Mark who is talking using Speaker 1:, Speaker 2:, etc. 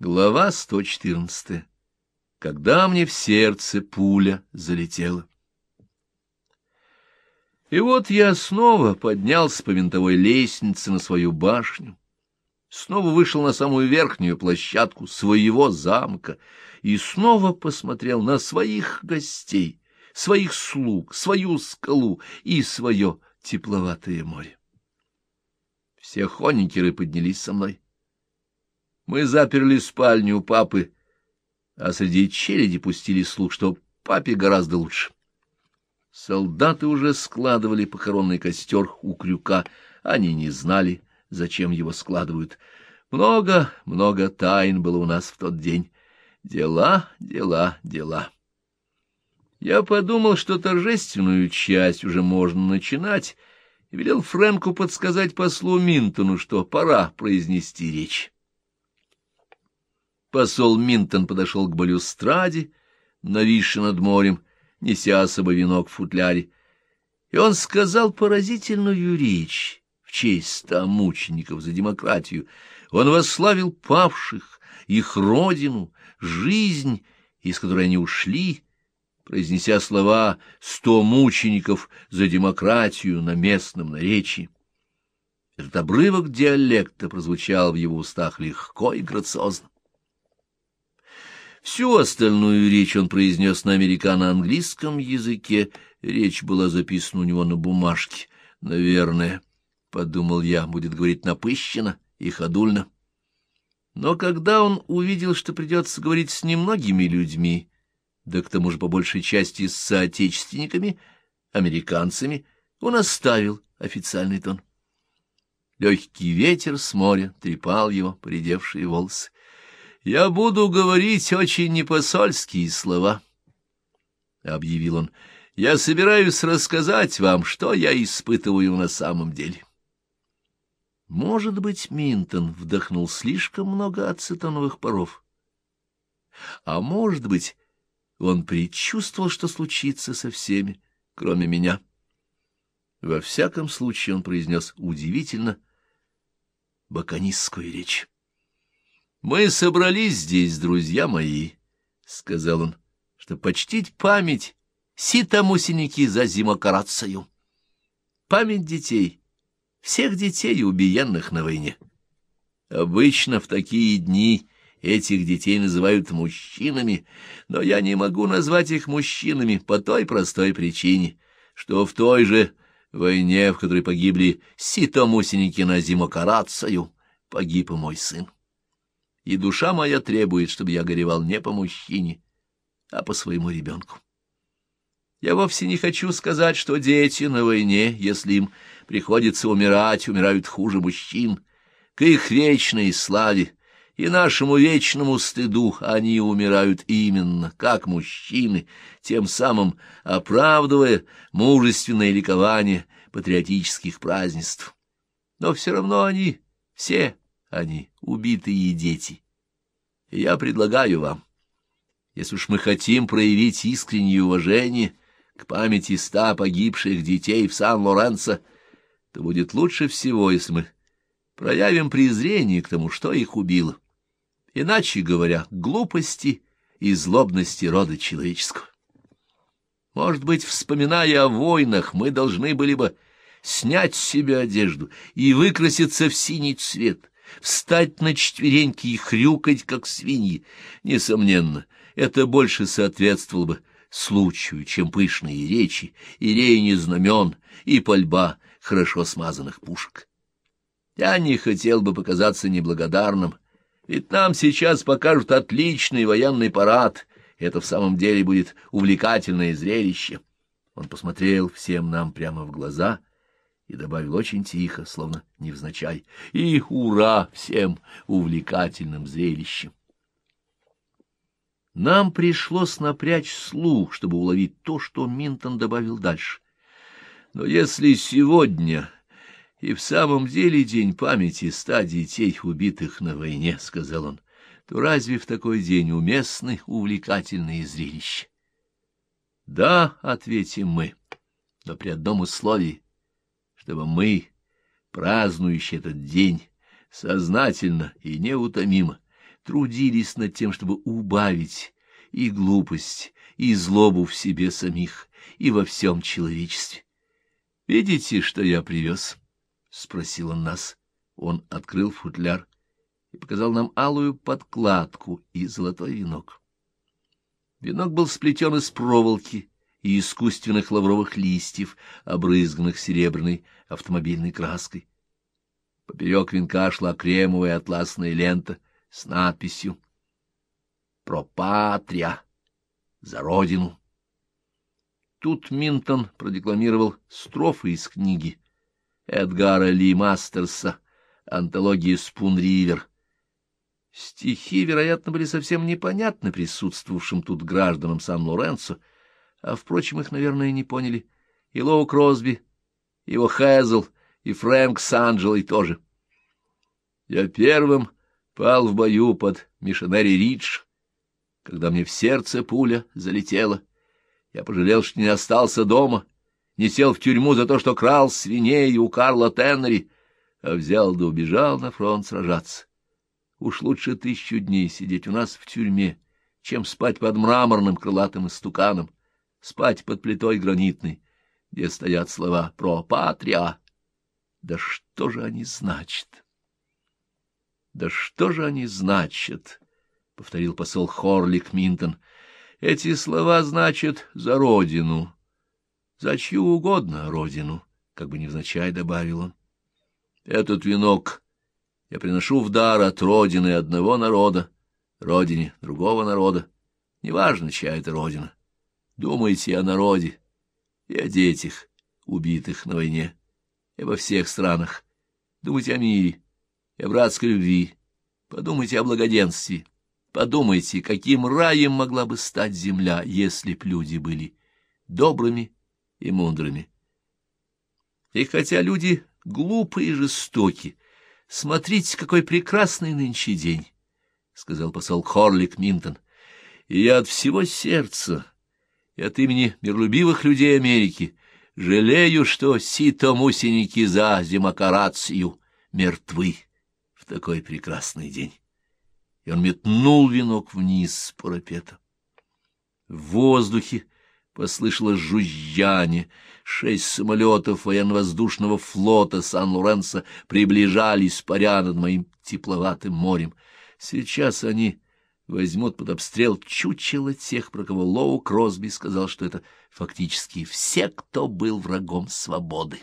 Speaker 1: Глава 114. Когда мне в сердце пуля залетела. И вот я снова поднялся по винтовой лестнице на свою башню, снова вышел на самую верхнюю площадку своего замка и снова посмотрел на своих гостей, своих слуг, свою скалу и свое тепловатое море. Все хонникеры поднялись со мной. Мы заперли спальню папы, а среди челяди пустили слух, что папе гораздо лучше. Солдаты уже складывали похоронный костер у крюка, они не знали, зачем его складывают. Много, много тайн было у нас в тот день. Дела, дела, дела. Я подумал, что торжественную часть уже можно начинать, и велел Фрэнку подсказать послу Минтону, что пора произнести речь. Посол Минтон подошел к балюстраде, нависшей над морем, неся с собой венок в футляре, и он сказал поразительную речь в честь ста мучеников за демократию. Он восславил павших, их родину, жизнь, из которой они ушли, произнеся слова «сто мучеников за демократию» на местном наречии. Этот обрывок диалекта прозвучал в его устах легко и грациозно. Всю остальную речь он произнес на американо-английском языке. Речь была записана у него на бумажке. Наверное, — подумал я, — будет говорить напыщенно и ходульно. Но когда он увидел, что придется говорить с немногими людьми, да к тому же по большей части с соотечественниками, американцами, он оставил официальный тон. Легкий ветер с моря трепал его поредевшие волосы. «Я буду говорить очень непосольские слова», — объявил он. «Я собираюсь рассказать вам, что я испытываю на самом деле». Может быть, Минтон вдохнул слишком много ацетоновых паров. А может быть, он предчувствовал, что случится со всеми, кроме меня. Во всяком случае, он произнес удивительно баканистскую речь. Мы собрались здесь, друзья мои, — сказал он, — чтобы почтить память ситамусеники за зимокарацию. Память детей, всех детей, убиенных на войне. Обычно в такие дни этих детей называют мужчинами, но я не могу назвать их мужчинами по той простой причине, что в той же войне, в которой погибли ситомусеники на зимокарацию, погиб и мой сын и душа моя требует, чтобы я горевал не по мужчине, а по своему ребенку. Я вовсе не хочу сказать, что дети на войне, если им приходится умирать, умирают хуже мужчин. К их вечной славе и нашему вечному стыду они умирают именно как мужчины, тем самым оправдывая мужественное ликование патриотических празднеств. Но все равно они все они, убитые дети. Я предлагаю вам, если уж мы хотим проявить искреннее уважение к памяти ста погибших детей в Сан-Лоренцо, то будет лучше всего, если мы проявим презрение к тому, что их убило. Иначе говоря, глупости и злобности рода человеческого. Может быть, вспоминая о войнах, мы должны были бы снять с себя одежду и выкраситься в синий цвет — встать на четвереньки и хрюкать, как свиньи. Несомненно, это больше соответствовало бы случаю, чем пышные речи, и реяние знамен, и пальба хорошо смазанных пушек. Я не хотел бы показаться неблагодарным, ведь нам сейчас покажут отличный военный парад, это в самом деле будет увлекательное зрелище. Он посмотрел всем нам прямо в глаза — и добавил очень тихо, словно невзначай, и ура всем увлекательным зрелищем. Нам пришлось напрячь слух, чтобы уловить то, что Минтон добавил дальше. Но если сегодня и в самом деле день памяти ста детей, убитых на войне, — сказал он, — то разве в такой день уместны увлекательные зрелища? — Да, — ответим мы, — но при одном условии чтобы мы, празднующие этот день, сознательно и неутомимо трудились над тем, чтобы убавить и глупость, и злобу в себе самих, и во всем человечестве. — Видите, что я привез? — спросил он нас. Он открыл футляр и показал нам алую подкладку и золотой венок. Венок был сплетен из проволоки и искусственных лавровых листьев, обрызганных серебряной автомобильной краской. Поперек венка шла кремовая атласная лента с надписью «Про патрия» за родину. Тут Минтон продекламировал строфы из книги Эдгара Ли Мастерса «Антология Спун-Ривер». Стихи, вероятно, были совсем непонятны присутствовавшим тут гражданам Сан-Лоренцо, а, впрочем, их, наверное, не поняли и Лоу Кросби, его Хэзл, и Фрэнк с Анджелой тоже. Я первым пал в бою под Мишенери Ридж, когда мне в сердце пуля залетела. Я пожалел, что не остался дома, не сел в тюрьму за то, что крал свиней у Карла Теннери, а взял да убежал на фронт сражаться. Уж лучше тысячу дней сидеть у нас в тюрьме, чем спать под мраморным крылатым истуканом, спать под плитой гранитной, где стоят слова про патрия. Да что же они значат? Да что же они значат? — повторил посол Хорлик Минтон. — Эти слова значат «за родину», «за чью угодно родину», — как бы невзначай добавил он. Этот венок я приношу в дар от родины одного народа, родине другого народа. Неважно, чья это родина. Думайте о народе и о детях, убитых на войне, и во всех странах. Думайте о мире и о братской любви. Подумайте о благоденствии. Подумайте, каким раем могла бы стать земля, если б люди были добрыми и мудрыми. И хотя люди глупы и жестоки, смотрите, какой прекрасный нынче день, — сказал посол Хорлик Минтон. И я от всего сердца и от имени миролюбивых людей Америки жалею, что сито-мусеники за демократию мертвы в такой прекрасный день и он метнул венок вниз с парапета. В воздухе послышалось жужжание. Шесть самолетов военно-воздушного флота Сан-Лоренцо приближались, паря над моим тепловатым морем. Сейчас они возьмут под обстрел чучело тех, про кого Лоу Кросби сказал, что это фактически все, кто был врагом свободы.